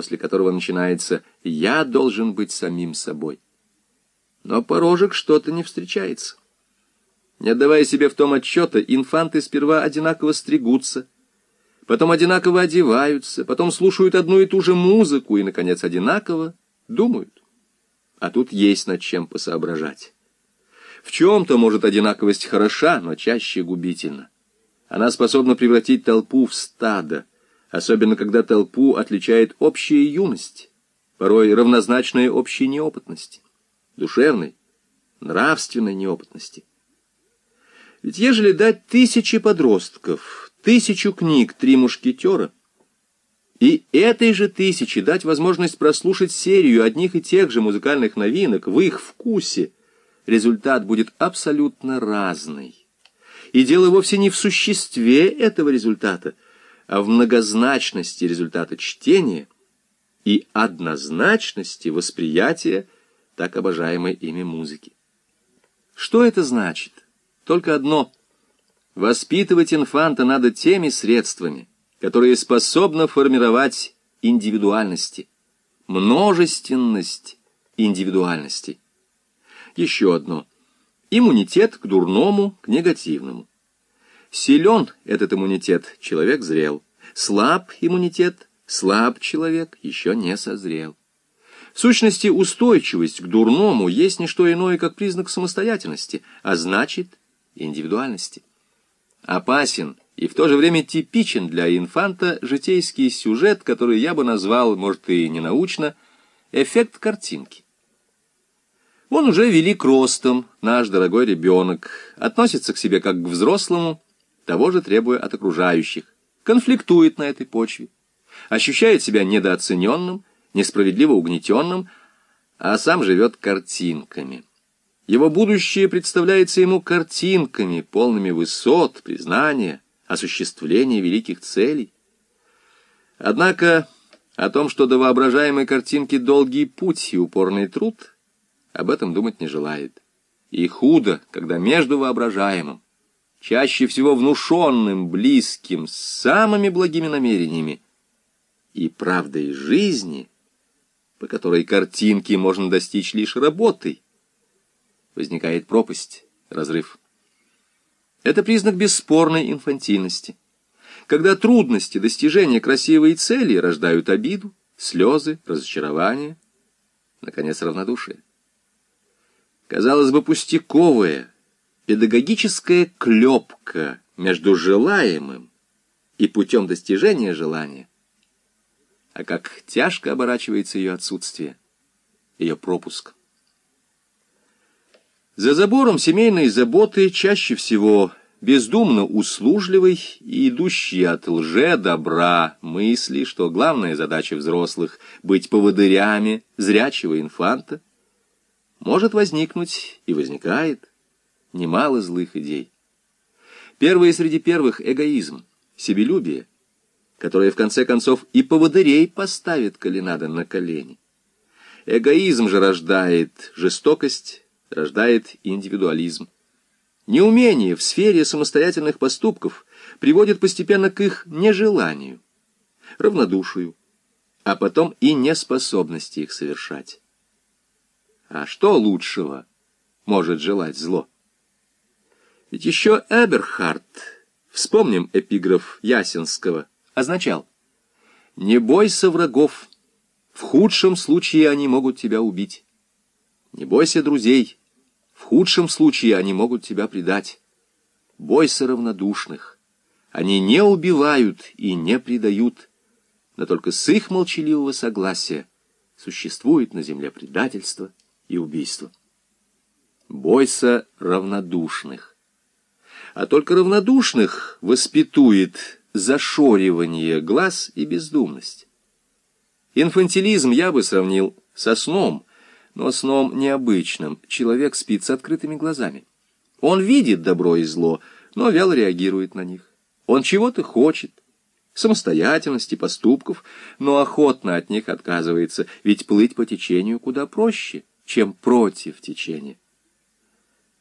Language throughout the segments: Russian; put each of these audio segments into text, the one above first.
после которого начинается «я должен быть самим собой». Но порожек что-то не встречается. Не отдавая себе в том отчета, инфанты сперва одинаково стригутся, потом одинаково одеваются, потом слушают одну и ту же музыку и, наконец, одинаково думают. А тут есть над чем посоображать. В чем-то, может, одинаковость хороша, но чаще губительна. Она способна превратить толпу в стадо, особенно когда толпу отличает общая юность, порой равнозначная общей неопытности, душевной, нравственной неопытности. Ведь ежели дать тысячи подростков, тысячу книг «Три мушкетера», и этой же тысячи дать возможность прослушать серию одних и тех же музыкальных новинок в их вкусе, результат будет абсолютно разный. И дело вовсе не в существе этого результата, а в многозначности результата чтения и однозначности восприятия так обожаемой ими музыки. Что это значит? Только одно. Воспитывать инфанта надо теми средствами, которые способны формировать индивидуальности, множественность индивидуальностей. Еще одно. Иммунитет к дурному, к негативному. Силен этот иммунитет, человек зрел. Слаб иммунитет, слаб человек, еще не созрел. В сущности, устойчивость к дурному есть не что иное, как признак самостоятельности, а значит, индивидуальности. Опасен и в то же время типичен для инфанта житейский сюжет, который я бы назвал, может и ненаучно, эффект картинки. Он уже велик ростом, наш дорогой ребенок, относится к себе как к взрослому, того же требуя от окружающих, конфликтует на этой почве, ощущает себя недооцененным, несправедливо угнетенным, а сам живет картинками. Его будущее представляется ему картинками, полными высот, признания, осуществления великих целей. Однако о том, что до воображаемой картинки долгий путь и упорный труд, об этом думать не желает. И худо, когда между воображаемым, чаще всего внушенным, близким, с самыми благими намерениями, и правдой жизни, по которой картинки можно достичь лишь работой, возникает пропасть, разрыв. Это признак бесспорной инфантильности. Когда трудности достижения красивой цели рождают обиду, слезы, разочарование, наконец, равнодушие. Казалось бы, пустяковая, педагогическая клепка между желаемым и путем достижения желания. А как тяжко оборачивается ее отсутствие, ее пропуск. За забором семейной заботы чаще всего бездумно услужливый и идущий от лже-добра мысли, что главная задача взрослых — быть поводырями зрячего инфанта, может возникнуть и возникает немало злых идей. Первые среди первых — эгоизм, себелюбие, которое в конце концов и поводырей поставит, коли надо, на колени. Эгоизм же рождает жестокость, рождает индивидуализм. Неумение в сфере самостоятельных поступков приводит постепенно к их нежеланию, равнодушию, а потом и неспособности их совершать. А что лучшего может желать зло? Ведь еще Эберхард, вспомним эпиграф Ясенского, означал «Не бойся врагов, в худшем случае они могут тебя убить. Не бойся друзей, в худшем случае они могут тебя предать. Бойся равнодушных. Они не убивают и не предают, но только с их молчаливого согласия существует на земле предательство и убийство. Бойся равнодушных. А только равнодушных воспитует зашоривание глаз и бездумность. Инфантилизм я бы сравнил со сном — но сном необычным. Человек спит с открытыми глазами. Он видит добро и зло, но вяло реагирует на них. Он чего-то хочет, самостоятельности, поступков, но охотно от них отказывается, ведь плыть по течению куда проще, чем против течения.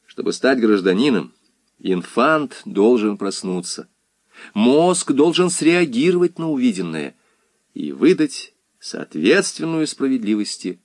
Чтобы стать гражданином, инфант должен проснуться. Мозг должен среагировать на увиденное и выдать соответственную справедливости